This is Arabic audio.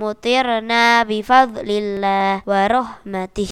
مطرنا بفضل الله ورحمته.